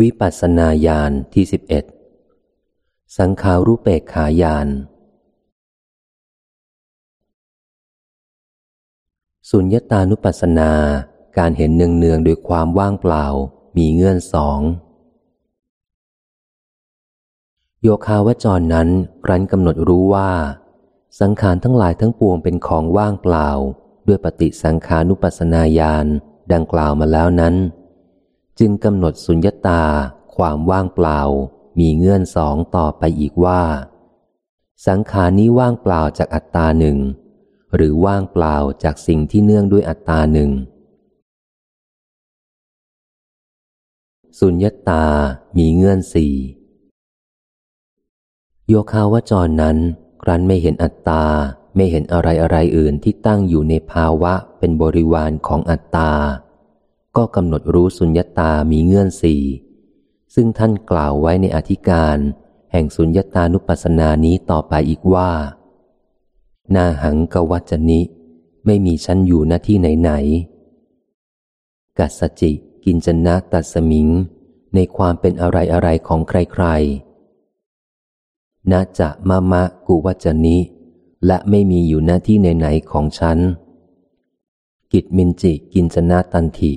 วิปัสสนาญาณที่สิบเอ็ดสังขารุเปกขายานสุญญตานุปัสสนาการเห็นเนืองเนืองโดยความว่างเปล่ามีเงื่อนสอง โยคาวจรนั้นรันกำหนดรู้ว่า สังขารทั้งหลายทั้งปวงเป็นของว่างเปล่า ด้วยปฏิสังขานุปัสสนาญาณดังกล่าวมาแล้วนั้น จึงกำหนดสุญญตา ความว่างเปล่า มีเงื่อนสองต่อไปอีกว่า สังขารนี้ว่างเปล่าจากอัตตาหนึ่ง หรือว่างเปล่าจากสิ่งที่เนื่องด้วยอัตตาหนึ่งสุญญตา มีเงื่อนสี่โยคาวจรนั้น ครั้นไม่เห็นอัตตา ไม่เห็นอะไรอะไรอื่นที่ตั้งอยู่ในภาวะเป็นบริวารของอัตตา ก็กำหนดรู้สุญญตามีเงื่อนสี่ ซึ่งท่านกล่าวไว้ในอธิการ แห่งสุญญตานุปัสสนานี้ต่อไปอีกว่า นาหังกวัจนิไม่มีชั้นอยู่หน้าที่ไหนไหนกัสจิ กินจนะตัสมิง ในความเป็นอะไรอะไรของใครๆนาจะมะมะกุวัจนิและไม่มีอยู่หน้าที่ไหนๆของฉัน กิจมินจิกินจนะตันทิ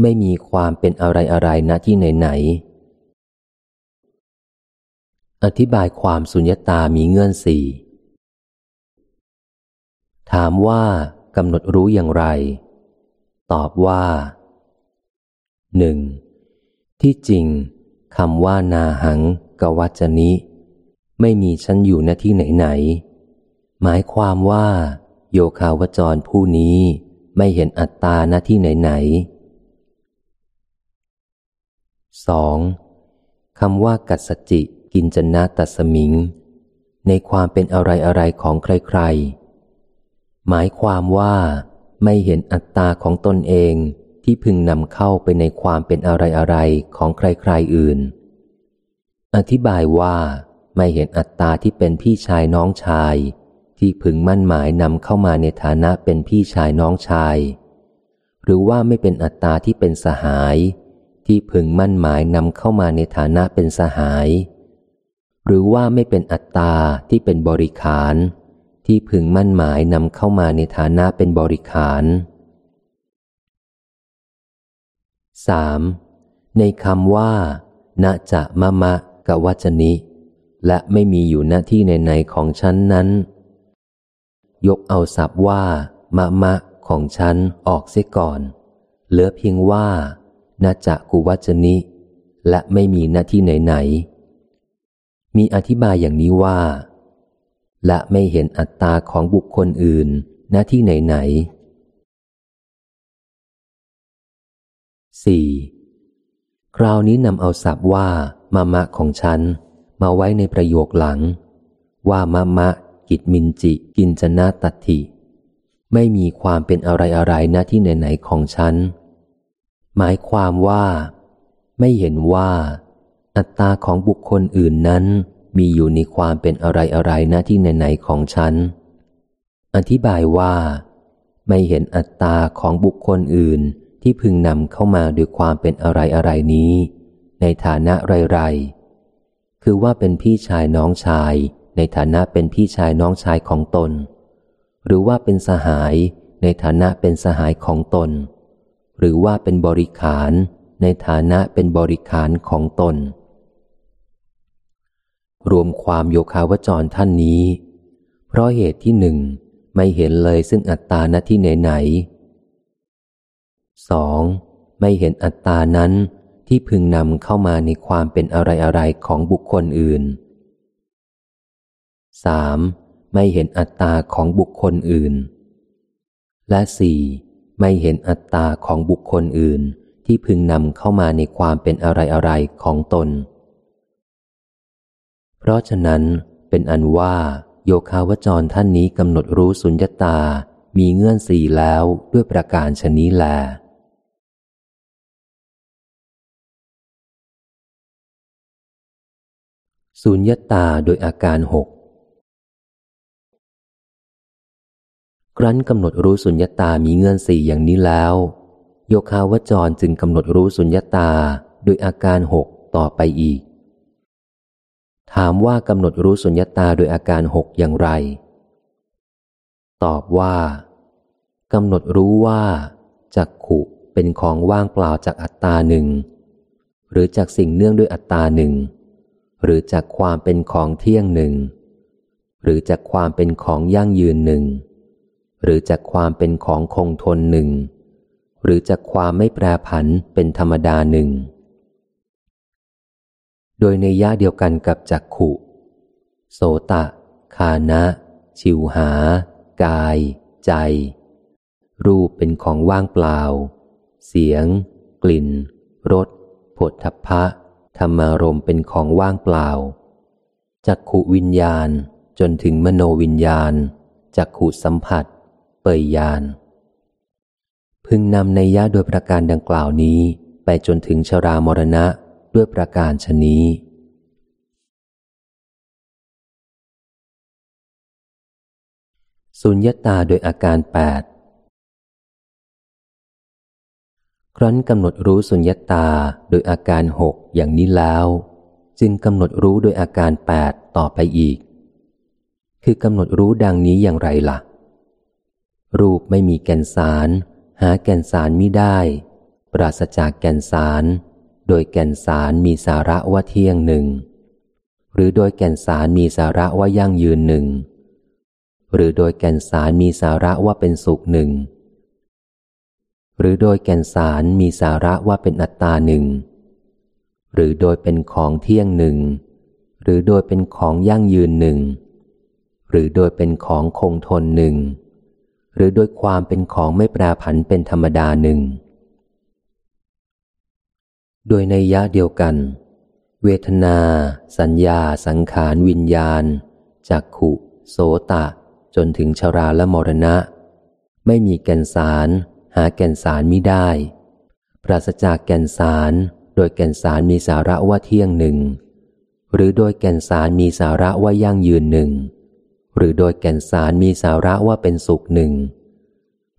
ไม่มีความเป็นอะไรอะไรณที่ไหนไหน อธิบายความสุญญตามีเงื่อนสี่ ถามว่ากำหนดรู้อย่างไร ตอบว่าหนึ่งที่จริงคำว่านาหังกวัจนิ ไม่มีฉันอยู่ณที่ไหนไหน หมายความว่า โยคาวจรผู้นี้ไม่เห็นอัตตาณที่ไหนไหน สองคำว่ากัสจิกินจนะตัสมิง ในความเป็นอะไรอะไรของใครๆ หมายความว่าไม่เห็นอัตตาของตนเองที่พึงนำเข้าไปในความเป็นอะไรอะไรของใครๆอื่น อธิบายว่าไม่เห็นอัตตาที่เป็นพี่ชายน้องชาย ที่พึงมั่นหมายนำเข้ามาในฐานะเป็นพี่ชายน้องชาย หรือว่าไม่เป็นอัตตาที่เป็นสหาย ที่พึงมั่นหมายนำเข้ามาในฐานะเป็นสหาย หรือว่าไม่เป็นอัตตาที่เป็นบริขาร ที่พึงมั่นหมายนำเข้ามาในฐานะเป็นบริขาร 3. ในคำว่าณจะมะมะกวัจนิ และไม่มีอยู่หน้าที่ในในของฉันนั้น ยกเอาศัพท์ว่า มะมะของฉันออกเสียก่อน เหลือเพียงว่า นาจะกุวัจนิ และไม่มีหน้าที่ไหนๆมีอธิบายอย่างนี้ว่า และไม่เห็นอัตตาของบุคคลอื่น หน้าที่ไหนๆสี่คราวนี้นำเอาศัพท์ว่ามามะของฉัน มาไว้ในประโยคหลัง ว่ามามะ กิจมินจิ กินจนาตัติไม่มีความเป็นอะไรอะไรหน้าที่ไหนๆของฉัน หมายความว่า ไม่เห็นว่า อัตตาของบุคคลอื่นนั้น มีอยู่ในความเป็นอะไรอะไรหน้าที่ไหนๆของฉัน อธิบายว่า ไม่เห็นอัตตาของบุคคลอื่นที่พึงนำเข้ามาด้วยความเป็นอะไรอะไรนี้ ในฐานะไรๆคือว่าเป็นพี่ชายน้องชาย ในฐานะเป็นพี่ชายน้องชายของตน หรือว่าเป็นสหายในฐานะเป็นสหายของตน หรือว่าเป็นบริขารในฐานะเป็นบริขารของตน รวมความโยคาวจรท่านนี้ เพราะเหตุที่หนึ่งไม่เห็นเลยซึ่งอัตตาณที่ไหนไหนสองไม่เห็นอัตตานั้นที่พึงนำเข้ามาในความเป็นอะไรอะไรของบุคคลอื่นสามไม่เห็นอัตตาของบุคคลอื่น และสี่ ไม่เห็นอัตตาของบุคคลอื่นที่พึงนำเข้ามาในความเป็นอะไรอะไรของตน เพราะฉะนั้นเป็นอันว่าโยคาวจรท่านนี้กำหนดรู้สุญญตา มีเงื่อนสี่แล้วด้วยประการชนี้แล สุญญตาโดยอาการหก ครั้นกำหนดรู้สุญญตามีเงื่อนสี่อย่างนี้แล้ว โยคาวจรจึงกำหนดรู้สุญญตาโดยอาการหกต่อไปอีก ถามว่ากำหนดรู้สุญญตาโดยอาการหกอย่างไร ตอบว่ากำหนดรู้ว่าจักขุเป็นของว่างเปล่าจากอัตตาหนึ่ง หรือจากสิ่งเนื่องด้วยอัตตาหนึ่ง หรือจากความเป็นของเที่ยงหนึ่ง หรือจากความเป็นของยั่งยืนหนึ่ง หรือจากความเป็นของคงทนหนึ่ง หรือจากความไม่แปรผันเป็นธรรมดาหนึ่ง โดยในย่าเดียวกันกับจักขุ โสตะ คานะ ชิวหา กาย ใจ รูปเป็นของว่างเปล่า เสียง กลิ่น รสผดทัพพะ ธรรมารมเป็นของว่างเปล่า จักขุวิญญาณจนถึงมโนวิญญาณ จักขุสัมผัส เปยญาณพึงนำในยะโดยประการดังกล่าวนี้ไปจนถึงชรามรณะด้วยประการชนี้สุญญตาโดยอาการแปดครั้นกำหนดรู้สุญญตาโดยอาการหกอย่างนี้แล้ว จึงกำหนดรู้โดยอาการแปดต่อไปอีก คือกำหนดรู้ดังนี้อย่างไรละ่ะ รูปไม่มีแก่นสาร หาแก่นสารมิได้ ปราศจากแก่นสาร โดยแก่นสารมีสาระว่าเที่ยงหนึ่ง หรือโดยแก่นสารมีสาระว่ายั่งยืนหนึ่ง หรือโดยแก่นสารมีสาระว่าเป็นสุขหนึ่ง หรือโดยแก่นสารมีสาระว่าเป็นอัตตาหนึ่ง หรือโดยเป็นของเที่ยงหนึ่ง หรือโดยเป็นของยั่งยืนหนึ่ง หรือโดยเป็นของคงทนหนึ่ง หรือโดยความเป็นของไม่แปรผันเป็นธรรมดาหนึ่ง โดยในยะเดียวกัน เวทนา สัญญา สังขาร วิญญาณ จักขุ โสตะ จนถึงชราและมรณะ ไม่มีแก่นสาร หาแก่นสารมิได้ ปราศจากแก่นสาร โดยแก่นสารมีสาระว่าเที่ยงหนึ่ง หรือโดยแก่นสารมีสาระว่ายั่งยืนหนึ่ง หรือโดยแก่นสารมีสาระว่าเป็นสุขหนึ่ง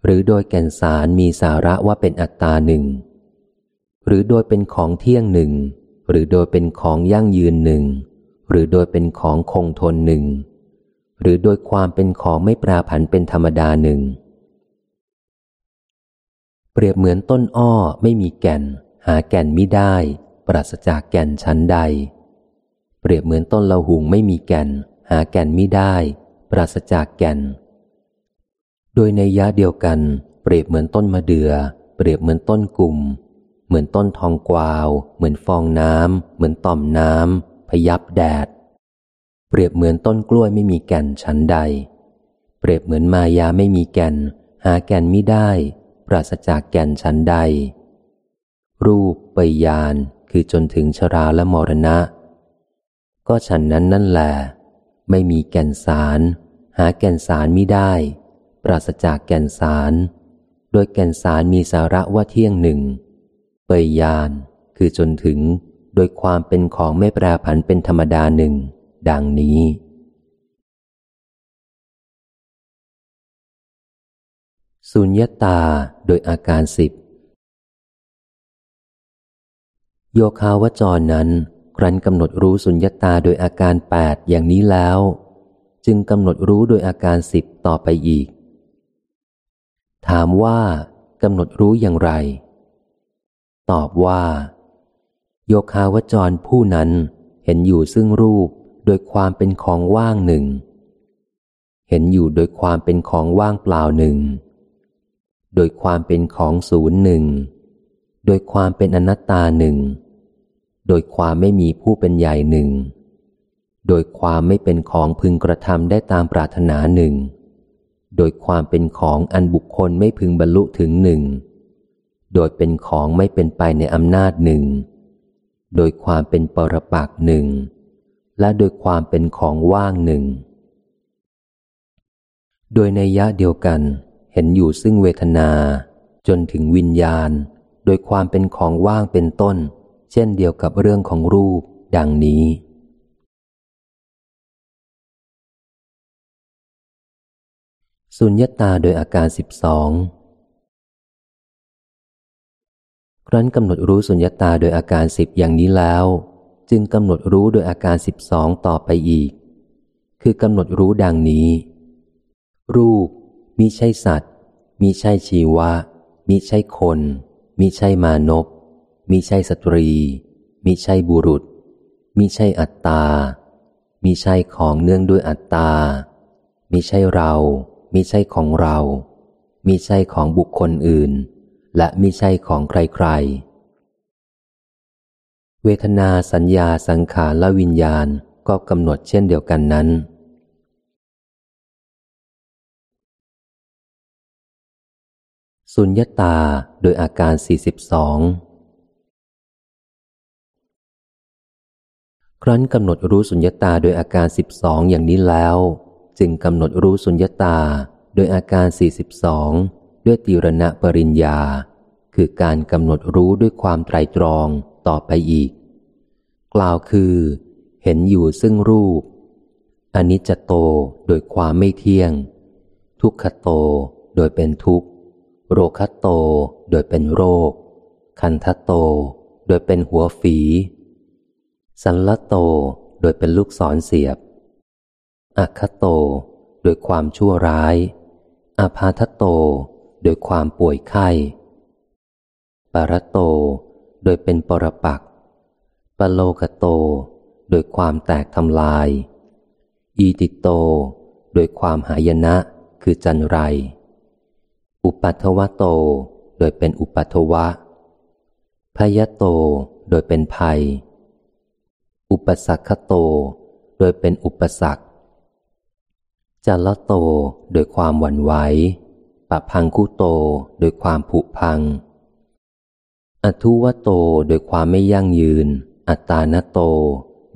หรือโดยแก่นสารมีสาระว่าเป็นอัตตาหนึ่ง หรือโดยเป็นของเที่ยงหนึ่ง หรือโดยเป็นของยั่งยืนหนึ่ง หรือโดยเป็นของคงทนหนึ่ง หรือโดยความเป็นของไม่ปราผันเป็นธรรมดาหนึ่ง เปรียบเหมือนต้นอ้อไม่มีแก่น หาแก่นมิได้ ปราศจากแก่นชั้นใด เปรียบเหมือนต้นละหุงไม่มีแก่น หาแก่นมิได้ ปราศจากแก่น โดยในยะเดียวกัน เปรียบเหมือนต้นมะเดือ่อ เปรียบเหมือนต้นกลุ่ม เหมือนต้นทองกวาว เหมือนฟองน้ำ เหมือนต่อมน้ำพยับแดด เปรียบเหมือนต้นกล้วยไม่มีแก่นชั้นใด เปรียบเหมือนมายาไม่มีแก่น หาแก่นมิได้ ปราศจากแก่นชั้นใด รูปปยานคือจนถึงชราและมรณะ ก็ฉันนั้นนั่นแหละ ไม่มีแก่นสาร หาแก่นสารมิได้ ปราศจากแก่นสาร โดยแก่นสารมีสาระว่าเที่ยงหนึ่ง เปยยาน คือจนถึง โดยความเป็นของไม่แปรผันเป็นธรรมดาหนึ่ง ดังนี้ สุญญตาโดยอาการสิบโยคาวจรนั้น ครั้นกำหนดรู้สุญญตาโดยอาการแปดอย่างนี้แล้ว จึงกำหนดรู้โดยอาการสิบต่อไปอีก ถามว่ากำหนดรู้อย่างไร ตอบว่า โยคาวจรผู้นั้นเห็นอยู่ซึ่งรูปโดยความเป็นของว่างหนึ่ง เห็นอยู่โดยความเป็นของว่างเปล่าหนึ่ง โดยความเป็นของศูนย์หนึ่ง โดยความเป็นอนัตตาหนึ่ง โดยความไม่มีผู้เป็นใหญ่หนึ่ง โดยความไม่เป็นของพึงกระทำได้ตามปรารถนาหนึ่ง โดยความเป็นของอันบุคคลไม่พึงบรรลุถึงหนึ่ง โดยเป็นของไม่เป็นไปในอำนาจหนึ่ง โดยความเป็นปรปักหนึ่ง และโดยความเป็นของว่างหนึ่ง โดยในยะเดียวกันเห็นอยู่ซึ่งเวทนาจนถึงวิญญาณ โดยความเป็นของว่างเป็นต้น เช่นเดียวกับเรื่องของรูปดังนี้ สุญญตาโดยอาการสิบสองครั้นกำหนดรู้สุญญตาโดยอาการสิบอย่างนี้แล้ว จึงกำหนดรู้โดยอาการสิบสองต่อไปอีก คือกำหนดรู้ดังนี้ รูปมิใช่สัตว์มิใช่ชีวะมิใช่คนมิใช่มานพ มิใช่สตรี มิใช่บุรุษ มิใช่อัตตา มิใช่ของเนื่องด้วยอัตตา มิใช่เรา มิใช่ของเรา มิใช่ของบุคคลอื่น และมิใช่ของใครๆ เวทนาสัญญาสังขารและวิญญาณก็กำหนดเช่นเดียวกันนั้นสุญญตาโดยอาการ 42 ครั้นกำหนดรู้สุญญตาโดยอาการสิบสองอย่างนี้แล้ว จึงกำหนดรู้สุญญตาโดยอาการสี่สิบสองด้วยตีรณะปริญญา คือการกำหนดรู้ด้วยความไตรตรองต่อไปอีก กล่าวคือ เห็นอยู่ซึ่งรูปอนิจจโตโดยความไม่เที่ยง ทุกขโตโดยเป็นทุกข์ โรคโตโดยเป็นโรค คันทโตโดยเป็นหัวฝี สันละโตโดยเป็นลูกศรเสียบอัคโตโดยความชั่วร้าย อาพาทโตโดยความป่วยไข้ ปารโตโดยเป็นปรปักปโลกโตโดยความแตกทำลาย อีติโตโดยความหายนะคือจันไร อุปัทวะโตโดยเป็นอุปัทวะพยโตโดยเป็นภัย อุปสรรคโต โดยเป็นอุปสรรคจัลโตโดยความหวั่นไหวปะพังคุโตโดยความผุพัง อทุวโตโดยความไม่ยั่งยืน อัตานโต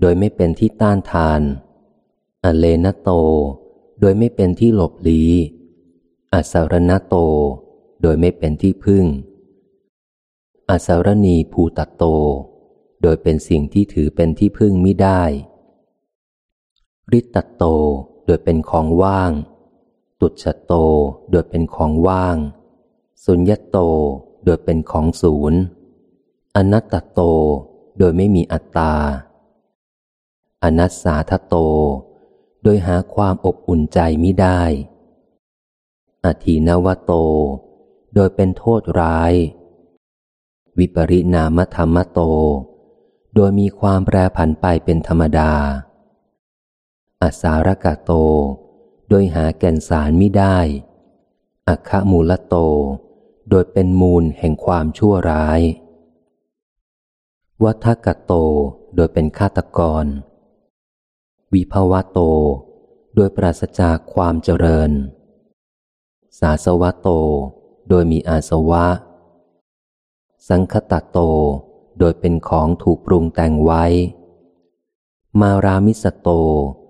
โดยไม่เป็นที่ต้านทาน อเลนโต โดยไม่เป็นที่หลบลีอสารณโต โดยไม่เป็นที่พึ่ง อสารณีภูตโต โดยเป็นสิ่งที่ถือเป็นที่พึ่งมิได้ริตตโต โดยเป็นของว่าง ตุจโต โดยเป็นของว่าง สุญญโต โดยเป็นของศูนย์ อนัตตโต โดยไม่มีอัตตา อนัสสาทโต โดยหาความอบอุ่นใจมิได้ อธีนวโต โดยเป็นโทษร้าย วิปริณามธรรมโต โดยมีความแปรผันไปเป็นธรรมดาอสารกะโต โดยหาแก่นสารไม่ได้ อัคมูลโต โดยเป็นมูลแห่งความชั่วร้าย วัฏกะโต โดยเป็นฆาตกร วิภาวะโต โดยปราศจากความเจริญ สาสวะโต โดยมีอาสวะ สังคตะโต โดยเป็นของถูกปรุงแต่งไว้ มารามิสโต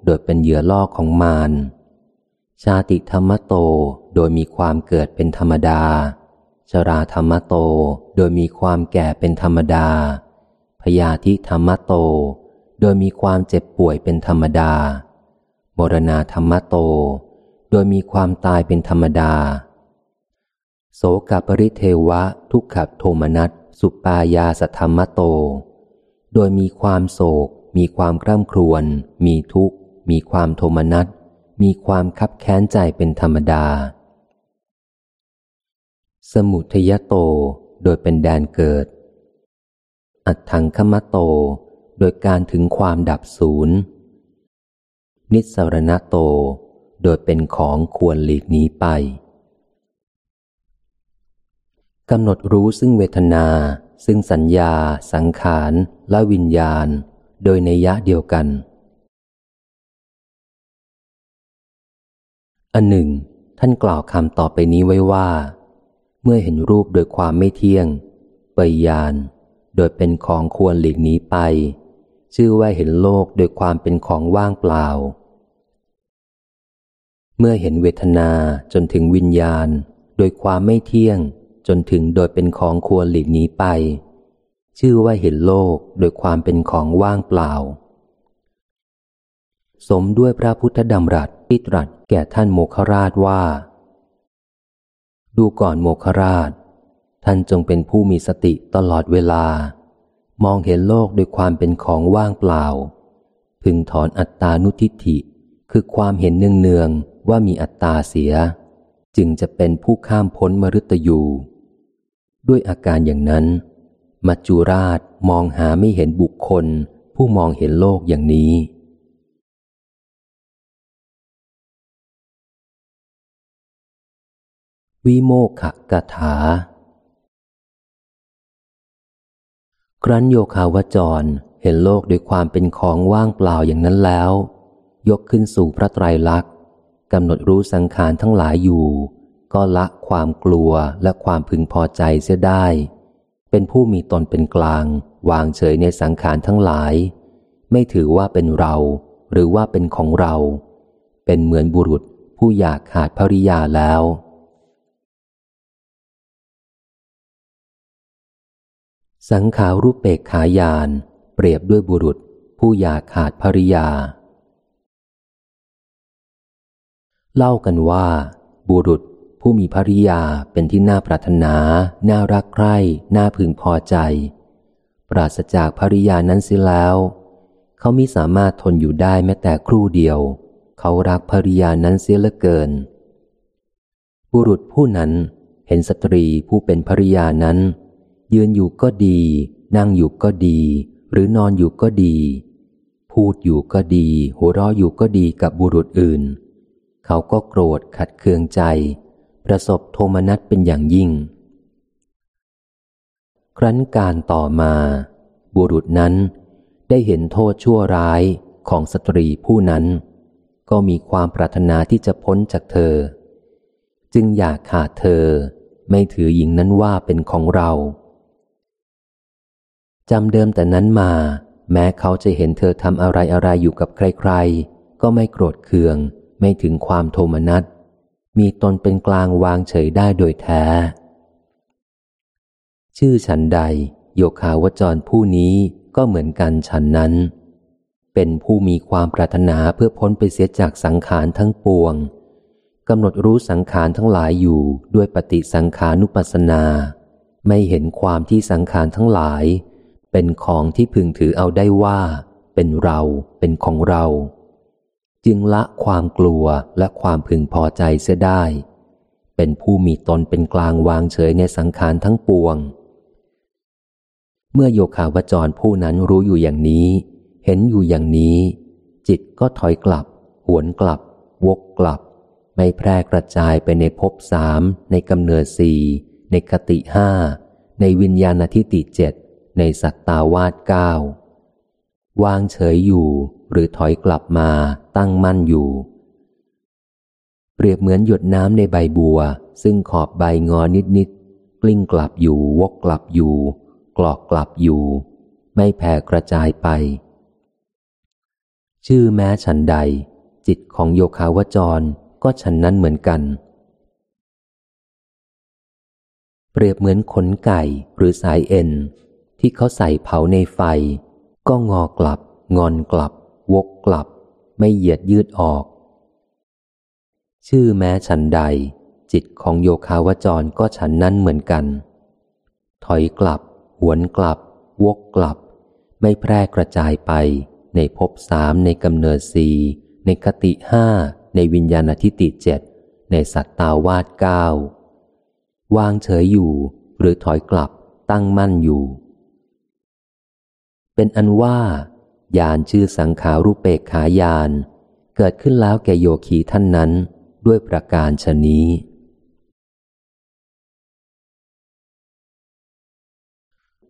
โดยเป็นเหยื่อล่อของมาร ชาติธรรมโตโดยมีความเกิดเป็นธรรมดา ชราธรรมโตโดยมีความแก่เป็นธรรมดา พยาธิธรรมโต โดยมีความเจ็บป่วยเป็นธรรมดา มรณาธรรมโต โดยมีความตายเป็นธรรมดา โสกปริเทวะทุกขโทมนัส สุปายาสธรรมโต โดยมีความโศก มีความคร่ำครวญ มีทุกข์ มีความโทมนัส มีความคับแค้นใจเป็นธรรมดา สมุทยโต โดยเป็นแดนเกิด อัตถังคมโต โดยการถึงความดับศูนย์นิสรณโต โดยเป็นของควรหลีกหนีไป กำหนดรู้ซึ่งเวทนา ซึ่งสัญญา สังขารและวิญญาณ โดยในยะเดียวกัน อันหนึ่ง ท่านกล่าวคำต่อไปนี้ไว้ว่า เมื่อเห็นรูปโดยความไม่เที่ยง ปยาน โดยเป็นของควรหลีกหนีไป ชื่อว่าเห็นโลกโดยความเป็นของว่างเปล่า เมื่อเห็นเวทนาจนถึงวิญญาณ โดยความไม่เที่ยง จนถึงโดยเป็นของควรหลีกหนีไป ชื่อว่าเห็นโลกโดยความเป็นของว่างเปล่า สมด้วยพระพุทธดำรัสที่ตรัสแก่ท่านโมคราชว่า ดูก่อนโมคราช ท่านจงเป็นผู้มีสติตลอดเวลา มองเห็นโลกโดยความเป็นของว่างเปล่า พึงถอนอัตตานุทิฏฐิ คือความเห็นเนืองๆว่ามีอัตตาเสีย จึงจะเป็นผู้ข้ามพ้นมรุตยู ด้วยอาการอย่างนั้น มัจจุราชมองหาไม่เห็นบุคคล ผู้มองเห็นโลกอย่างนี้ วิโมกขกถา ครั้นโยคาวจรเห็นโลกด้วยความเป็นของว่างเปล่าอย่างนั้นแล้ว ยกขึ้นสู่พระไตรลักษณ์กำหนดรู้สังขารทั้งหลายอยู่ ก็ละความกลัวและความพึงพอใจเสียได้ เป็นผู้มีตนเป็นกลาง วางเฉยในสังขารทั้งหลาย ไม่ถือว่าเป็นเรา หรือว่าเป็นของเรา เป็นเหมือนบุรุษผู้อยากขาดภริยาแล้ว สังขารูปเปกขายาน เปรียบด้วยบุรุษ ผู้อยากขาดภริยา เล่ากันว่า บุรุษ ผู้มีภริยาเป็นที่น่าปรารถนา น่ารักใคร่ น่าพึงพอใจ ปราศจากภริยานั้นเสียแล้ว เขามิสามารถทนอยู่ได้แม้แต่ครู่เดียว เขารักภริยานั้นเสียเหลือเกิน บุรุษผู้นั้นเห็นสตรีผู้เป็นภริยานั้น ยืนอยู่ก็ดี นั่งอยู่ก็ดี หรือนอนอยู่ก็ดี พูดอยู่ก็ดี หัวเราะอยู่ก็ดีกับบุรุษอื่น เขาก็โกรธขัดเคืองใจ ประสบโทมนัสเป็นอย่างยิ่ง ครั้นการต่อมา บุรุษนั้นได้เห็นโทษชั่วร้ายของสตรีผู้นั้น ก็มีความปรารถนาที่จะพ้นจากเธอ จึงอยากขาดเธอไม่ถือหญิงนั้นว่าเป็นของเราจำเดิมแต่นั้นมา แม้เขาจะเห็นเธอทำอะไรอะไรอยู่กับใคร ๆ ก็ไม่โกรธเคือง ไม่ถึงความโทมนัส มีตนเป็นกลางวางเฉยได้โดยแท้ ชื่อฉันใด โยคาวจรผู้นี้ก็เหมือนกันฉันนั้น เป็นผู้มีความปรารถนาเพื่อพ้นไปเสียจากสังขารทั้งปวงกำหนดรู้สังขารทั้งหลายอยู่ด้วยปฏิสังขานุปัสสนา ไม่เห็นความที่สังขารทั้งหลาย เป็นของที่พึงถือเอาได้ว่า เป็นเรา เป็นของเรา จึงละความกลัวและความพึงพอใจเสียได้ เป็นผู้มีตนเป็นกลางวางเฉยในสังขารทั้งปวง เมื่อโยคาวจรผู้นั้นรู้อยู่อย่างนี้ เห็นอยู่อย่างนี้ จิตก็ถอยกลับ หวนกลับ วกกลับ ไม่แพร่กระจายไปในภพสามในกำเนิดสี่ในคติห้าในวิญญาณทิฏฐิเจ็ดในสัตตาวาสเก้า วางเฉยอยู่หรือถอยกลับมาตั้งมั่นอยู่ เปรียบเหมือนหยดน้ำในใบบัว ซึ่งขอบใบงอนิดนิดกลิ้งกลับอยู่วกกลับอยู่กลอกกลับอยู่ ไม่แผ่กระจายไป ชื่อแม้ฉันใด จิตของโยคาวจรก็ฉันนั้นเหมือนกัน เปรียบเหมือนขนไก่หรือสายเอ็น ที่เขาใส่เผาในไฟ ก็งอกลับ งอนกลับ วกกลับ ไม่เหยียดยืดออก ชื่อแม้ฉันใด จิตของโยคาวจรก็ฉันนั้นเหมือนกัน ถอยกลับ หวนกลับ วกกลับ ไม่แพร่กระจายไป ในภพสามในกำเนิดสี่ในคติห้าในวิญญาณทิฏฐิเจ็ดในสัตตาวาสเก้าวางเฉยอยู่ หรือถอยกลับตั้งมั่นอยู่ เป็นอันว่ายานชื่อสังขารูปเปกขายาน เกิดขึ้นแล้วแก่โยคีท่านนั้นด้วยประการชนี้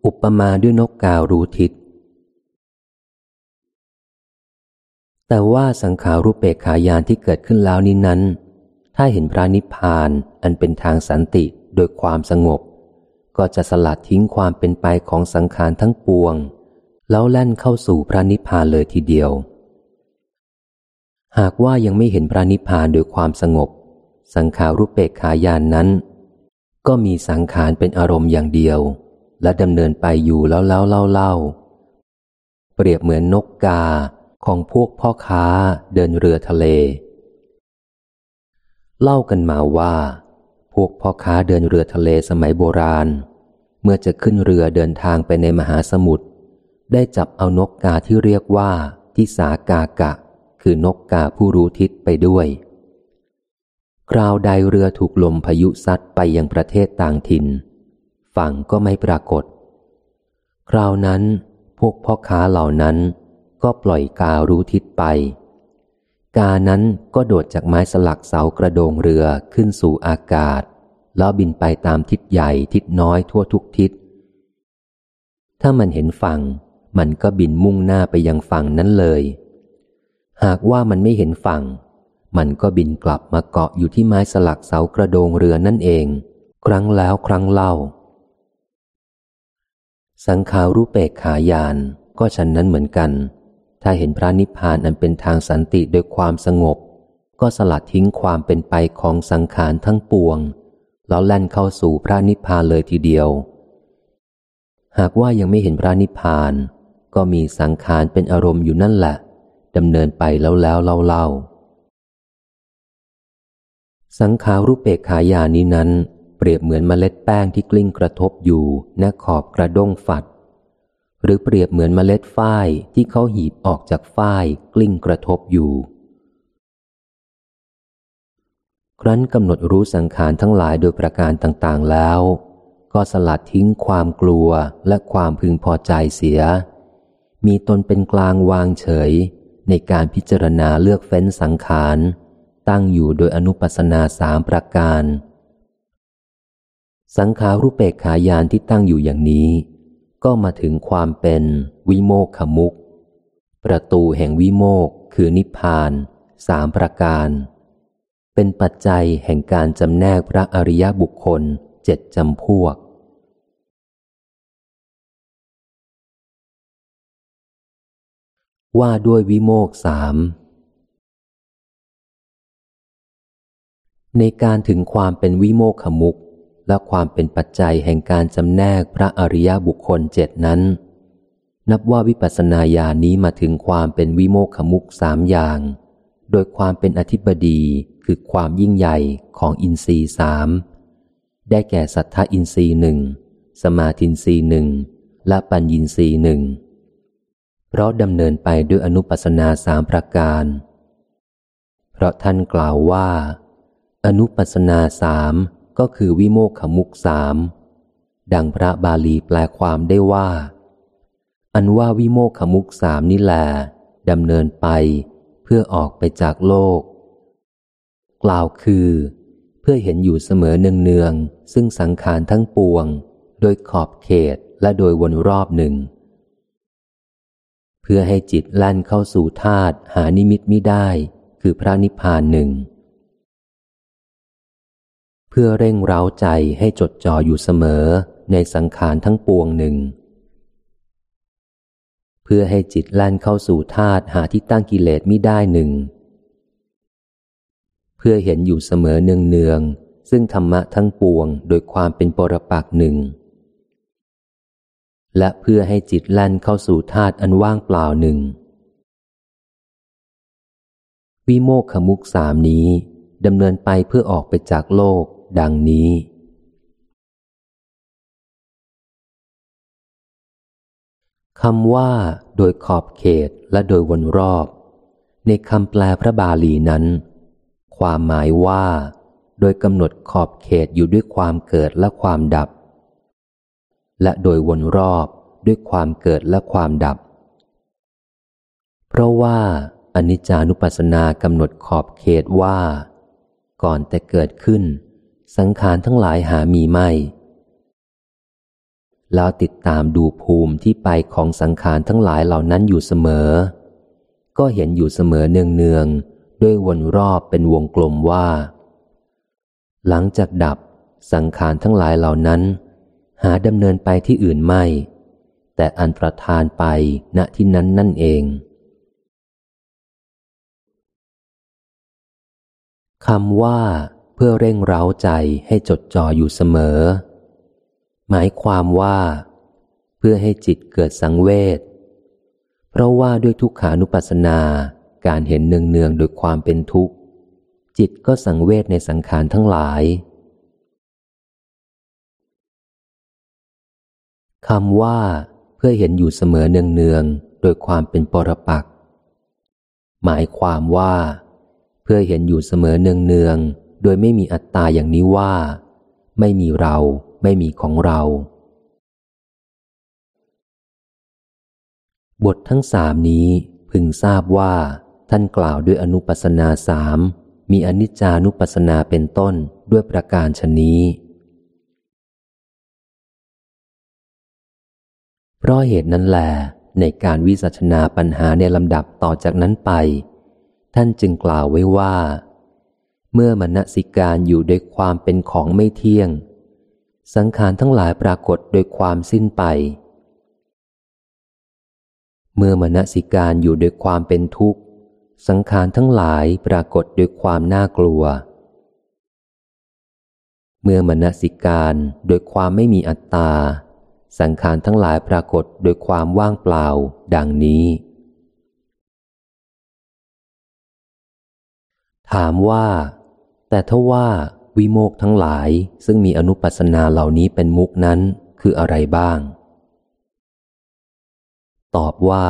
อุปมาด้วยนกการู้ทิศ แต่ว่าสังขารูปเปกขายานที่เกิดขึ้นแล้วนี้นั้น ถ้าเห็นพระนิพพานอันเป็นทางสันติโดยความสงบ ก็จะสลัดทิ้งความเป็นไปของสังขารทั้งปวง แล้วแล่นเข้าสู่พระนิพพานเลยทีเดียว หากว่ายังไม่เห็นพระนิพพานโดยความสงบ สังขารุปเปกขายานนั้น ก็มีสังขารเป็นอารมณ์อย่างเดียว และดำเนินไปอยู่แล้วแล้วเล่าเล่าเปรียบเหมือนนกกาของพวกพ่อค้าเดินเรือทะเล เล่ากันมาว่า พวกพ่อค้าเดินเรือทะเลสมัยโบราณ เมื่อจะขึ้นเรือเดินทางไปในมหาสมุทร ได้จับเอานกกาที่เรียกว่าทิสากากะ คือนกกาผู้รู้ทิศไปด้วย คราวใดเรือถูกลมพายุซัดไปยังประเทศต่างถิ่น ฝั่งก็ไม่ปรากฏ คราวนั้นพวกพ่อค้าเหล่านั้นก็ปล่อยการู้ทิศไป กานั้นก็โดดจากไม้สลักเสากระโดงเรือขึ้นสู่อากาศ แล้วบินไปตามทิศใหญ่ทิศน้อยทั่วทุกทิศ ถ้ามันเห็นฝั่ง มันก็บินมุ่งหน้าไปยังฝั่งนั้นเลย หากว่ามันไม่เห็นฝั่ง มันก็บินกลับมาเกาะอยู่ที่ไม้สลักเสากระโดงเรือนั่นเอง ครั้งแล้วครั้งเล่า สังขารูปเปกขายานก็ฉันนั้นเหมือนกัน ถ้าเห็นพระนิพพานอันเป็นทางสันติโดยความสงบ ก็สลัดทิ้งความเป็นไปของสังขารทั้งปวง แล้วแล่นเข้าสู่พระนิพพานเลยทีเดียวหากว่ายังไม่เห็นพระนิพพาน ก็มีสังขารเป็นอารมณ์อยู่นั่นแหละดำเนินไปแล้วแล้วเล่าเล่าสังขารูปเปกขายานี้นั้น เปรียบเหมือนเมล็ดแป้งที่กลิ้งกระทบอยู่ณขอบกระด้งฝัด หรือเปรียบเหมือนเมล็ดฝ้ายที่เขาหีบออกจากฝ้ายกลิ้งกระทบอยู่ ครั้นกำหนดรู้สังขารทั้งหลายโดยประการต่างๆแล้ว ก็สลัดทิ้งความกลัวและความพึงพอใจเสีย มีตนเป็นกลางวางเฉย ในการพิจารณาเลือกเฟ้นสังขาร ตั้งอยู่โดยอนุปัสนาสามประการ สังขารุเปกขายานที่ตั้งอยู่อย่างนี้ ก็มาถึงความเป็นวิโมกขมุก ประตูแห่งวิโมกคือนิพพานสามประการ เป็นปัจจัยแห่งการจำแนกพระอริยบุคคลเจ็ดจำพวก ว่าด้วยวิโมกสามในการถึงความเป็นวิโมกขมุก และความเป็นปัจจัยแห่งการจำแนกพระอริยบุคคลเจ็ดนั้น นับว่าวิปัสสนาญาณนี้มาถึงความเป็นวิโมกขมุกสามอย่าง โดยความเป็นอธิบดีคือความยิ่งใหญ่ของอินทรีสามได้แก่สัทธาอินทรีหนึ่งสมาธินทรีหนึ่งและปัญญินทรีหนึ่ง เพราะดำเนินไปด้วยอนุปัสนาสามประการ เพราะท่านกล่าวว่า อนุปัสนาสามก็คือวิโมกขมุกสามดังพระบาลีแปลความได้ว่า อันว่าวิโมกขมุกสามนี่แหละดำเนินไปเพื่อออกไปจากโลก กล่าวคือ เพื่อเห็นอยู่เสมอเนืองๆซึ่งสังขารทั้งปวง โดยขอบเขตและโดยวนรอบหนึ่ง พื่อให้จิตแล่นเข้าสู่ธาตุหานิมิตไม่ได้ คือพระนิพพานหนึ่ง เพื่อเร่งเร้าใจให้จดจ่ออยู่เสมอในสังขารทั้งปวงหนึ่ง เพื่อให้จิตแล่นเข้าสู่ธาตุหาที่ตั้งกิเลสไม่ได้หนึ่ง เพื่อเห็นอยู่เสมอเนืองเนืองซึ่งธรรมะทั้งปวงโดยความเป็นปรปักหนึ่ง และเพื่อให้จิตแล่นเข้าสู่ธาตุอันว่างเปล่าหนึ่ง วิโมกขมุกสามนี้ดำเนินไปเพื่อออกไปจากโลก ดังนี้ คำว่า โดยขอบเขตและโดยวนรอบ ในคำแปลพระบาลีนั้น ความหมายว่า โดยกำหนดขอบเขตอยู่ด้วยความเกิดและความดับ และโดยวนรอบด้วยความเกิดและความดับ เพราะว่าอนิจจานุปัสสนากำหนดขอบเขตว่า ก่อนแต่เกิดขึ้น สังขารทั้งหลายหามีไม่ แล้วติดตามดูภูมิที่ไปของสังขารทั้งหลายเหล่านั้นอยู่เสมอ ก็เห็นอยู่เสมอเนืองๆด้วยวนรอบเป็นวงกลมว่า หลังจากดับสังขารทั้งหลายเหล่านั้น หาดำเนินไปที่อื่นไม่ แต่อันตรธานไปณที่นั้นนั่นเอง คำว่า เพื่อเร่งเร้าใจให้จดจ่ออยู่เสมอ หมายความว่า เพื่อให้จิตเกิดสังเวชเพราะว่าด้วยทุกขานุปัสสนาการเห็นเนืองๆโดยความเป็นทุกข์ จิตก็สังเวชในสังขารทั้งหลาย คำว่าเพื่อเห็นอยู่เสมอเนืองๆโดยความเป็นปรปักหมายความว่า เพื่อเห็นอยู่เสมอเนืองๆโดยไม่มีอัตตาอย่างนี้ว่า ไม่มีเราไม่มีของเรา บททั้งสามนี้พึงทราบว่า ท่านกล่าวด้วยอนุปัสนาสามมีอนิจจานุปัสนาเป็นต้นด้วยประการชนนี้ เพราะเหตุนั้นแหลในการวิสัชนาปัญหาในลำดับต่อจากนั้นไป ท่านจึงกล่าวไว้ว่า เมื่อมณสิการอยู่โดยความเป็นของไม่เที่ยง สังขารทั้งหลายปรากฏโดยความสิ้นไป เมื่อมณสิการอยู่โดยความเป็นทุกข์ สังขารทั้งหลายปรากฏโดยความน่ากลัว เมื่อมณสิการโดยความไม่มีอัตตา สังขารทั้งหลายปรากฏโดยความว่างเปล่า ดังนี้ ถามว่า แต่ถ้าว่าวิโมกทั้งหลายซึ่งมีอนุปัสนาเหล่านี้เป็นมุกนั้นคืออะไรบ้าง ตอบว่า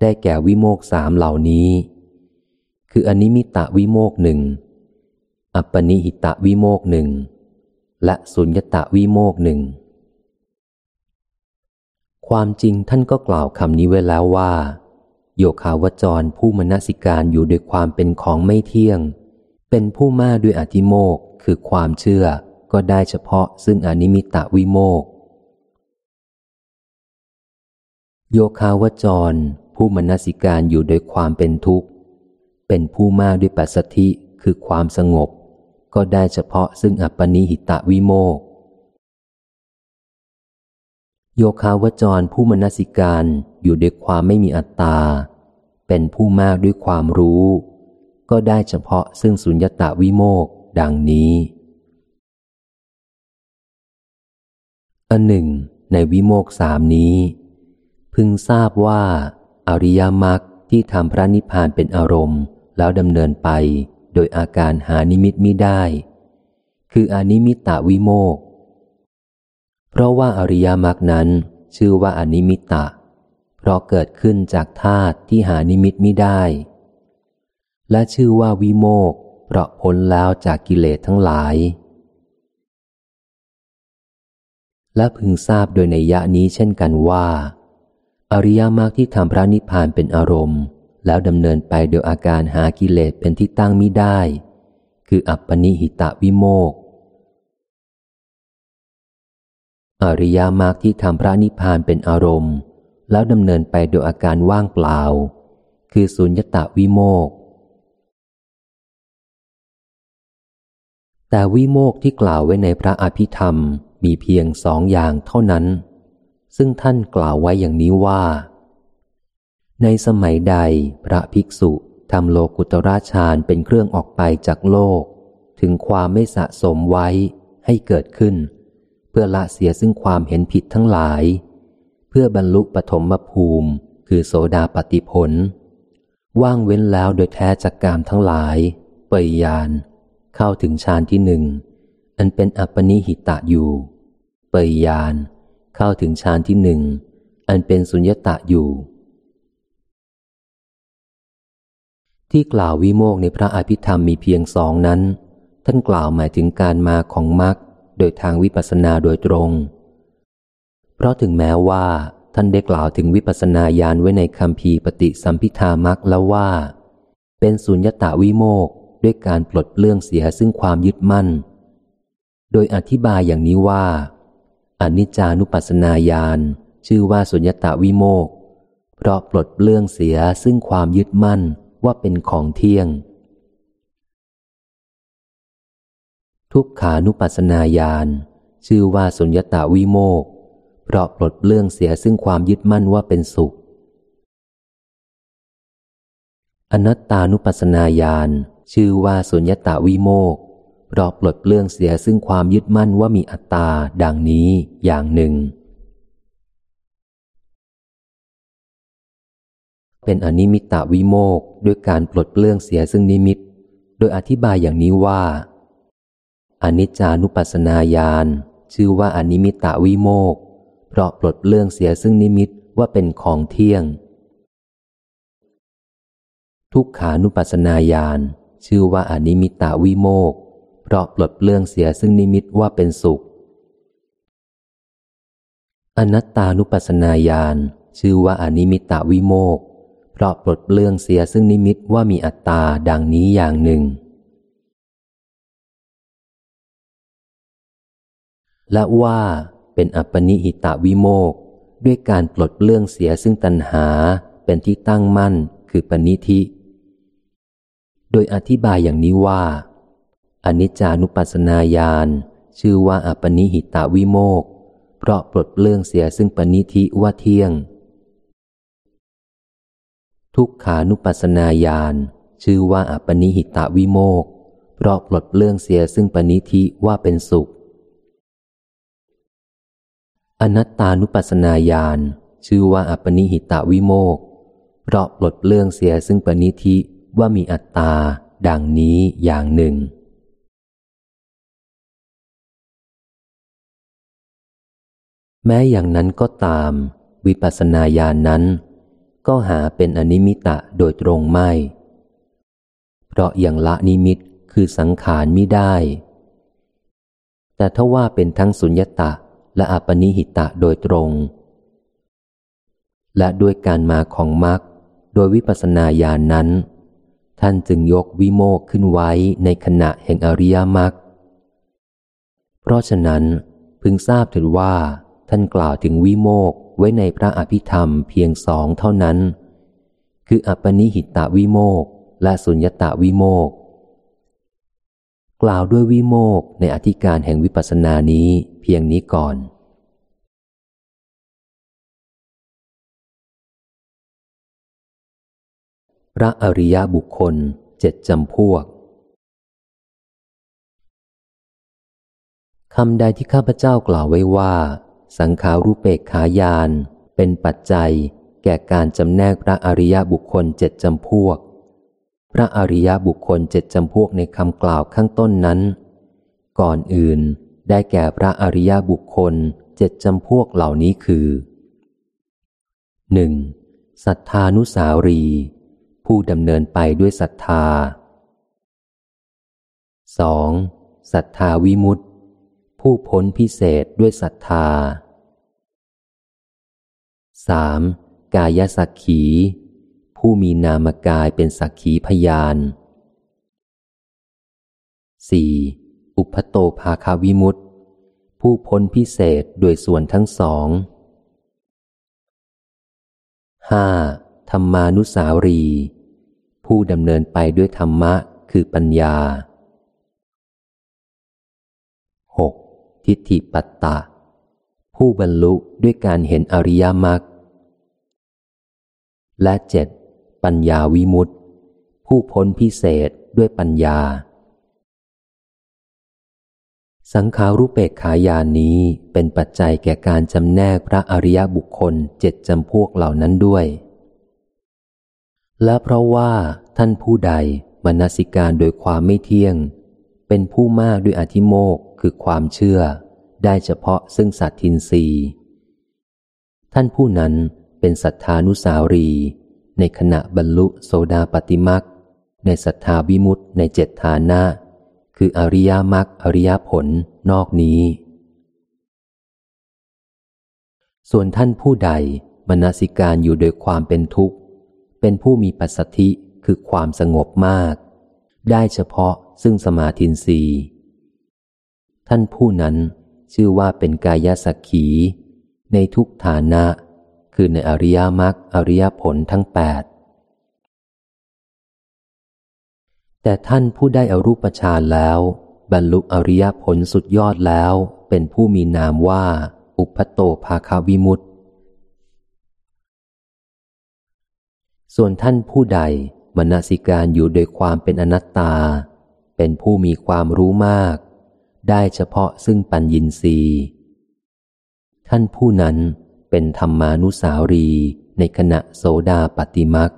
ได้แก่วิโมกข์สามเหล่านี้ คืออนิมิตตะวิโมกข์หนึ่งอัปปณิหิตะวิโมกข์หนึ่งและสุญญตะวิโมกข์หนึ่ง ความจริงท่านก็กล่าวคำนี้ไว้แล้วว่า โยคาวจรผู้มนสิการอยู่ด้วยความเป็นของไม่เที่ยง เป็นผู้มาด้วยอธิโมกข์คือความเชื่อก็ได้เฉพาะซึ่งอนิมิตตะวิโมกข์ โยคาวจร ผู้มนสิการอยู่โดยความเป็นทุกข์ เป็นผู้มาด้วยปัสสธิคือความสงบ ก็ได้เฉพาะซึ่งอัปปนิหิตะวิโมก โยคาวจรผู้มนสิการอยู่ด้วยความไม่มีอัตตา เป็นผู้มากด้วยความรู้ ก็ได้เฉพาะซึ่งสุญญตาวิโมกดังนี้อันหนึ่ง ในวิโมกข์สามนี้ พึงทราบว่า อริยมรรคที่ทำพระนิพพานเป็นอารมณ์ แล้วดำเนินไปโดยอาการหานิมิตมิได้ คืออนิมิตตวิโมกข์ เพราะว่าอริยมรรคนั้น ชื่อว่าอนิมิตตะ เพราะเกิดขึ้นจากธาตุที่หานิมิตไม่ได้ และชื่อว่าวิโมกข์เพราะพ้นแล้วจากกิเลสทั้งหลาย และพึงทราบโดยในยะนี้เช่นกันว่า อริยมรรคที่ทำพระนิพพานเป็นอารมณ์ แล้วดำเนินไปโดยอาการหากิเลสเป็นที่ตั้งมิได้ คืออัปปนิหิตะวิโมก อริยามรรคที่ทำพระนิพพานเป็นอารมณ์ แล้วดำเนินไปโดยอาการว่างเปล่า คือสุญญตาวิโมกแต่วิโมกที่กล่าวไว้ในพระอภิธรรมมีเพียงสองอย่างเท่านั้น ซึ่งท่านกล่าวไว้อย่างนี้ว่า ในสมัยใดพระภิกษุทำโลกุตราชานเป็นเครื่องออกไปจากโลก ถึงความไม่สะสมไว้ให้เกิดขึ้น เพื่อละเสียซึ่งความเห็นผิดทั้งหลาย เพื่อบรรลุปฐมภูมิ คือโสดาปติผล ว่างเว้นแล้วโดยแท้จากกามทั้งหลาย เปยยาน เข้าถึงฌานที่หนึ่ง อันเป็นอัปปนิหิตะอยู่ เปยยาน เข้าถึงฌานที่หนึ่ง อันเป็นสุญญตะอยู่ ที่กล่าววิโมกในพระอภิธรรมมีเพียงสองนั้น ท่านกล่าวหมายถึงการมาของมรรค โดยทางวิปัสสนาโดยตรง เพราะถึงแม้ว่าท่านได้กล่าวถึงวิปัสสนาญาณไว้ในคำพีปฏิสัมพิธามักแล้วว่า เป็นสุญญตาวิโมกด้วยการปลดเปลื้องเสียซึ่งความยึดมั่น โดยอธิบายอย่างนี้ว่าอนิจจานุปัสสนาญาณชื่อว่าสุญญตาวิโมกเพราะปลดเปลื้องเสียซึ่งความยึดมั่นว่าเป็นของเที่ยง ทุกขานุปัสนาญาณชื่อว่าสุญญตาวิโมกเพราะปลดเปลื้องเสียซึ่งความยึดมั่นว่าเป็นสุข อนัตตานุปัสนาญาณชื่อว่าสุญญตาวิโมกเพราะปลดเปลื้องเสียซึ่งความยึดมั่นว่ามีอัตตาดังนี้อย่างหนึ่ง เป็นอนิมิตาวิโมกด้วยการปลดเปลื้องเสียซึ่งนิมิต โดยอธิบายอย่างนี้ว่า อนิจจานุปัสสนาญาณชื่อว่าอนิมิตตะวิโมกข์เพราะปลดเปลื้องเสียซึ่งนิมิตว่าเป็นของเที่ยง ทุกขานุปัสสนาญาณชื่อว่าอนิมิตตะวิโมกข์เพราะปลดเปลื้องเสียซึ่งนิมิตว่าเป็นสุข อนัตตานุปัสสนาญาณชื่อว่าอนิมิตตะวิโมกข์เพราะปลดเรื่องเสียซึ่งนิมิตว่ามีอัตตาดังนี้อย่างหนึ่ง และว่าเป็นอัปปนิหิตาวิโมกด้วยการปลดเรื่องเสียซึ่งตัณหาเป็นที่ตั้งมั่นคือปณิธิ โดยอธิบายอย่างนี้ว่า อนิจจานุปัสสนาญาณชื่อว่าอัปปนิหิตาวิโมกเพราะปลดเรื่องเสียซึ่งปณิธิว่าเที่ยง ทุกขานุปัสสนาญาณชื่อว่าอัปปนิหิตาวิโมกเพราะปลดเรื่องเสียซึ่งปณิธิว่าเป็นสุข อนัตตานุปัสสนาญาณชื่อว่าอัปนิหิตาวิโมกเพราะปลดเรื่องเสียซึ่งปณิธิว่ามีอัตตา ดังนี้อย่างหนึ่ง แม้อย่างนั้นก็ตาม วิปัสสนาญาณนนั้น ก็หาเป็นอนิมิตะโดยตรงไม่ เพราะอย่างละนิมิตคือสังขารไม่ได้ แต่ถ้าว่าเป็นทั้งสุญญตา และอปนิหิตะโดยตรง และด้วยการมาของมรรคโดยวิปัสสนาญาณนนั้น ท่านจึงยกวิโมกขึ้นไว้ในขณะแห่งอริยมรรคเพราะฉะนั้นพึงทราบถึงว่าท่านกล่าวถึงวิโมกไว้ในพระอภิธรรมเพียงสองเท่านั้น คืออปนิหิตะวิโมกและสุญญตาวิโมก กล่าวด้วยวิโมกในอธิการแห่งวิปัสสนานี้เพียงนี้ก่อนพระอริยบุคคลเจ็ดจำพวกคำใดที่ข้าพเจ้ากล่าวไว้ว่า สังขารูปเปกขายาน เป็นปัจจัย แก่การจำแนกพระอริยบุคคลเจ็ดจำพวก พระอริยบุคคลเจ็ดจำพวกในคำกล่าวข้างต้นนั้น ก่อนอื่นได้แก่พระอริยบุคคลเจ็ดจำพวกเหล่านี้คือหนึ่งสัทธานุสาวรี ผู้ดำเนินไปด้วยศรัทธาสองศรัทธาวิมุตติ ผู้พ้นพิเศษด้วยศรัทธาสามกายสักขี ผู้มีนามกายเป็นสักขีพยานสี่อุปโตภาคาวิมุตตผู้พ้นพิเศษโดยส่วนทั้งสองห้าธรรมานุสาวรี ผู้ดำเนินไปด้วยธรรมะคือปัญญาหกทิฏฐิปัตตะ ผู้บรรลุด้วยการเห็นอริยมรรคและเจ็ด ปัญญาวิมุตติ ผู้พ้นพิเศษด้วยปัญญา สังขารุเปกขายานนี้เป็นปัจจัยแก่การจำแนกพระอริยบุคคลเจ็ดจำพวกเหล่านั้นด้วย และเพราะว่าท่านผู้ใดมนสิการโดยความไม่เที่ยง เป็นผู้มากด้วยอธิโมกคือความเชื่อ ได้เฉพาะซึ่งสัตทินรีท่านผู้นั้นเป็นสัทธานุสารี ในขณะบรรลุโสดาปติมักในสัทธาวิมุตในเจ็ดฐานะ คืออริยมรรคอริยผลนอกนี้ ส่วนท่านผู้ใดมนสิการอยู่โดยความเป็นทุกข์ เป็นผู้มีปัสสธิคือความสงบมาก ได้เฉพาะซึ่งสมาธินรีท่านผู้นั้นชื่อว่าเป็นกายสักขี ในทุกฐานะ คือในอริยมรรคอริยผลทั้งแปดแต่ท่านผู้ได้อรูปฌานแล้ว บรรลุอริยผลสุดยอดแล้ว เป็นผู้มีนามว่า อุปโตภาคาวิมุตตส่วนท่านผู้ใดมนสิการอยู่โดยความเป็นอนัตตา เป็นผู้มีความรู้มาก ได้เฉพาะซึ่งปัญญินรีท่านผู้นั้น เป็นธรรมานุสาวรีในขณะโสดาปฏิมัก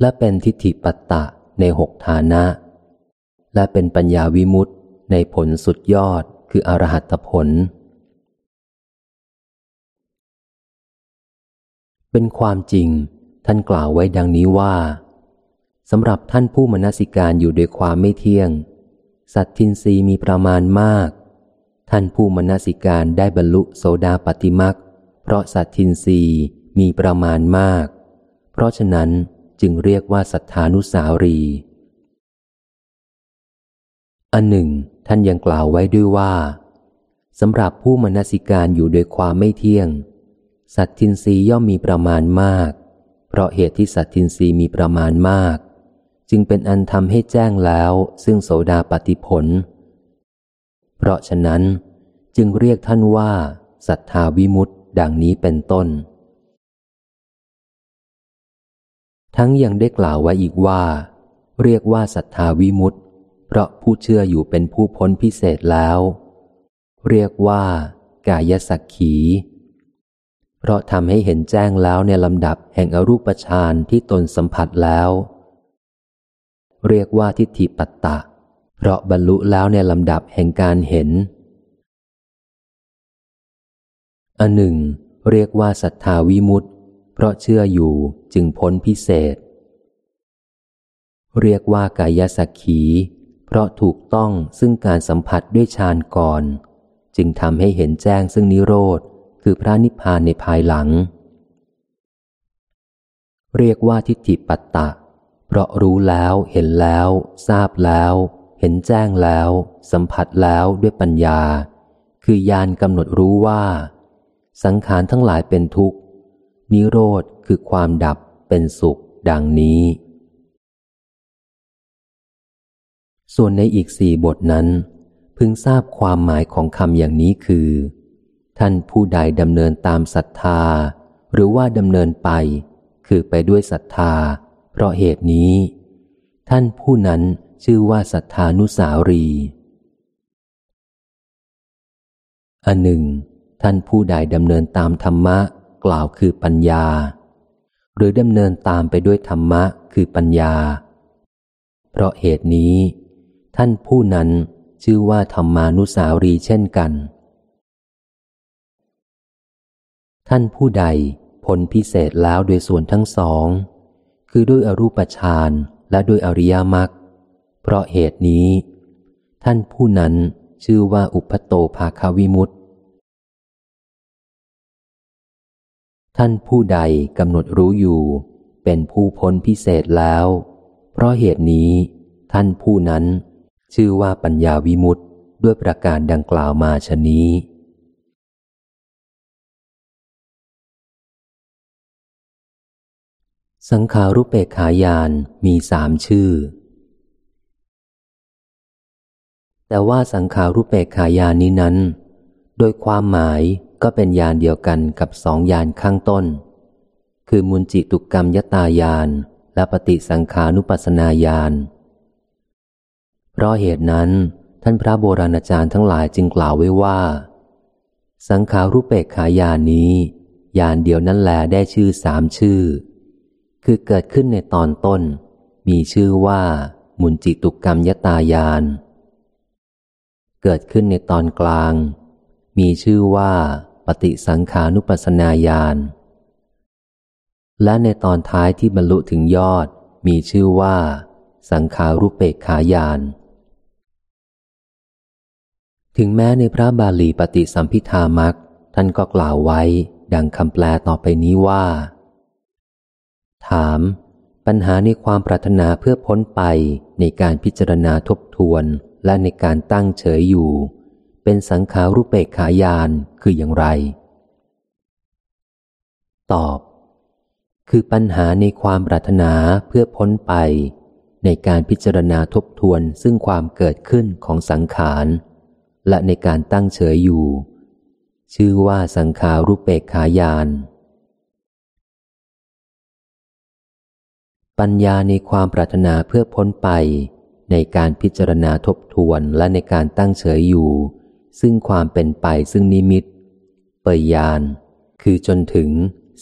และเป็นทิฏฐิปัตตะในหกฐานะ และเป็นปัญญาวิมุตตในผลสุดยอดคืออรหัตผล เป็นความจริงท่านกล่าวไว้ดังนี้ว่าสำหรับท่านผู้มนสิการอยู่โดยความไม่เที่ยง สัตทินรีมีประมาณมาก ท่านผู้มนสิการได้บรรลุโสดาปติมัก เพราะสัตทินรีมีประมาณมาก เพราะฉะนั้นจึงเรียกว่าสัทธานุสารี อันหนึ่ง ท่านยังกล่าวไว้ด้วยว่าสำหรับผู้มนสิการอยู่โดยความไม่เที่ยง สัตทินรีย่อมมีประมาณมาก เพราะเหตุที่สัตทินรีมีประมาณมาก จึงเป็นอันทำให้แจ้งแล้ว ซึ่งโสดาปฏิผล เพราะฉะนั้นจึงเรียกท่านว่า สัทธาวิมุตต ดังนี้เป็นต้น ทั้งยังได้กล่าวไว้อีกว่า เรียกว่าศรัทธาวิมุตต์เพราะผู้เชื่ออยู่เป็นผู้พ้นพิเศษแล้ว เรียกว่า กายสักขี เพราะทำให้เห็นแจ้งแล้วในลำดับแห่งอรูปฌานที่ตนสัมผัสแล้ว เรียกว่าทิฏฐิปัตตะ เพราะบรรลุแล้วในลำดับแห่งการเห็น อันหนึ่ง เรียกว่าศรัทธาวิมุตต์เพราะเชื่ออยู่จึงพ้นพิเศษ เรียกว่ากายสักขี เพราะถูกต้องซึ่งการสัมผัสด้วยฌานก่อน จึงทำให้เห็นแจ้งซึ่งนิโรธ คือพระนิพพานในภายหลัง เรียกว่าทิฏฐิปัตตะ เพราะรู้แล้วเห็นแล้ว ทราบแล้ว เห็นแจ้งแล้ว สัมผัสแล้วด้วยปัญญา คือญาณกำหนดรู้ว่า สังขารทั้งหลายเป็นทุกข์ นิโรธคือความดับเป็นสุขดังนี้ ส่วนในอีกสี่บทนั้น พึงทราบความหมายของคำอย่างนี้คือ ท่านผู้ใดดำเนินตามศรัทธา หรือว่าดำเนินไป คือไปด้วยศรัทธา เพราะเหตุนี้ ท่านผู้นั้นชื่อว่าศรัทธานุสารี อันหนึ่ง ท่านผู้ใดดำเนินตามธรรมะ กล่าวคือปัญญา หรือดำเนินตามไปด้วยธรรมะคือปัญญา เพราะเหตุนี้ ท่านผู้นั้นชื่อว่าธรรมานุสาวรีเช่นกัน ท่านผู้ใดผลพิเศษแล้วโดยส่วนทั้งสอง คือด้วยอรูปฌานและด้วยอริยมรรคเพราะเหตุนี้ ท่านผู้นั้นชื่อว่าอุปโตภาคาวิมุตต ท่านผู้ใดกำหนดรู้อยู่ เป็นผู้พ้นพิเศษแล้ว เพราะเหตุนี้ ท่านผู้นั้น ชื่อว่าปัญญาวิมุตต์ด้วยประการดังกล่าวมาชนี้สังขารุปเปกขายานมีสามชื่อ แต่ว่าสังขารุปเปกขายานนี้นั้น โดยความหมาย ก็เป็นยานเดียวกันกับสองยานข้างต้น คือมุนจิตุกรรมยตายานและปฏิสังขานุปัสนาญาณ เพราะเหตุนั้น ท่านพระโบราณอาจารย์ทั้งหลายจึงกล่าวไว้ว่า สังขารุปเปกขายานนี้ยานเดียวนั้นแลได้ชื่อสามชื่อ คือเกิดขึ้นในตอนต้น มีชื่อว่า มุนจิตุกรรมยตายาน เกิดขึ้นในตอนกลาง มีชื่อว่า ปฏิสังขานุปัสนาญาณ และในตอนท้ายที่บรรลุถึงยอดมีชื่อว่า สังขารุปเปกขายานถึงแม้ในพระบาลีปฏิสัมพิธามักท่านก็กล่าวไว้ดังคำแปลต่อไปนี้ว่า ถาม ปัญหาในความปรารถนาเพื่อพ้นไปในการพิจารณาทบทวนและในการตั้งเฉยอยู่ เป็นสังขารุปเปกขายานคืออย่างไร ตอบ คือปัญหาในความปรารถนาเพื่อพ้นไป ในการพิจารณาทบทวนซึ่งความเกิดขึ้นของสังขาร และในการตั้งเฉยอยู่ ชื่อว่าสังขารุปเปกขายานปัญญาในความปรารถนาเพื่อพ้นไป ในการพิจารณาทบทวนและในการตั้งเฉยอยู่ ซึ่งความเป็นไปซึ่งนิมิต เปยยาน คือจนถึง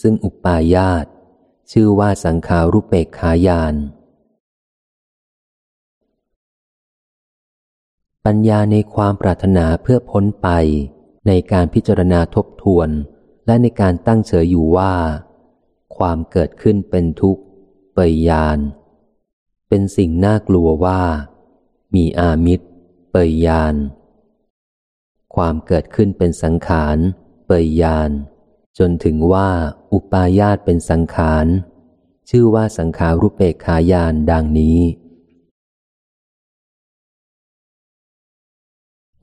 ซึ่งอุปายาต ชื่อว่าสังขารุปเปกขายาน ปัญญาในความปรารถนาเพื่อพ้นไป ในการพิจารณาทบทวน และในการตั้งเฉยอยู่ว่า ความเกิดขึ้นเป็นทุกข์ เปยยาน เป็นสิ่งน่ากลัวว่า มีอามิตร เปยยาน ความเกิดขึ้นเป็นสังขารเปยยาน จนถึงว่าอุปาญาตเป็นสังขาร ชื่อว่าสังขารุเปกขายานดังนี้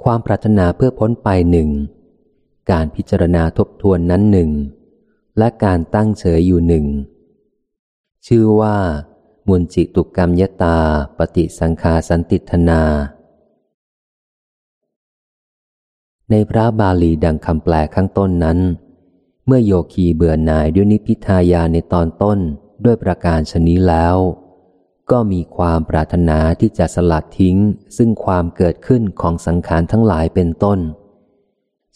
ความปรารถนาเพื่อพ้นไปหนึ่ง การพิจารณาทบทวนนั้นหนึ่ง และการตั้งเฉยอยู่หนึ่ง ชื่อว่า มุนจิตุกรรมยตาปฏิสังขาสันติธนา ในพระบาลีดังคำแปลข้างต้นนั้น เมื่อโยคีเบื่อหน่ายด้วยนิพิทายาในตอนต้นด้วยประการชนี้แล้ว ก็มีความปรารถนาที่จะสลัดทิ้งซึ่งความเกิดขึ้นของสังขารทั้งหลายเป็นต้น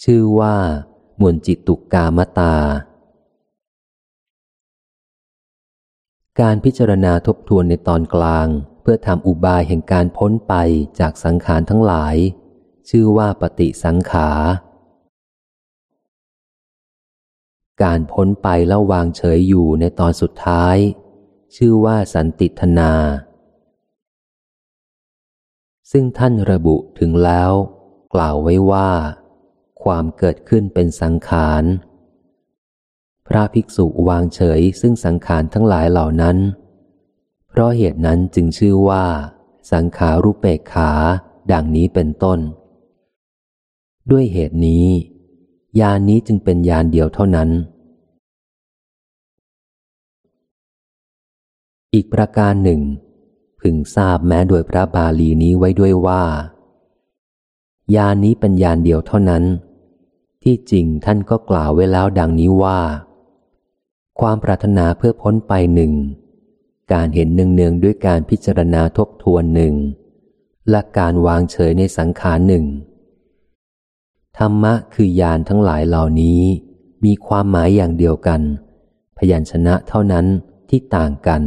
ชื่อว่ามุนจิตุกกามตา การพิจารณาทบทวนในตอนกลาง เพื่อทำอุบายแห่งการพ้นไปจากสังขารทั้งหลาย ชื่อว่าปฏิสังขา การพ้นไปแล้ววางเฉยอยู่ในตอนสุดท้าย ชื่อว่าสันติธนา ซึ่งท่านระบุถึงแล้ว กล่าวไว้ว่า ความเกิดขึ้นเป็นสังขารพระภิกษุวางเฉยซึ่งสังขารทั้งหลายเหล่านั้น เพราะเหตุนั้นจึงชื่อว่า สังขารุเปกขา ดังนี้เป็นต้น ด้วยเหตุนี้ ยานนี้จึงเป็นยานเดียวเท่านั้น อีกประการหนึ่ง พึงทราบแม้โดยพระบาลีนี้ไว้ด้วยว่า ยานนี้เป็นยานเดียวเท่านั้น ที่จริงท่านก็กล่าวไว้แล้วดังนี้ว่า ความปรารถนาเพื่อพ้นไปหนึ่งการเห็นเนืองๆด้วยการพิจารณาทบทวนหนึ่งและการวางเฉยในสังขารหนึ่ง ธรรมะคือยานทั้งหลายเหล่านี้ มีความหมายอย่างเดียวกัน พยัญชนะเท่านั้นที่ต่างกัน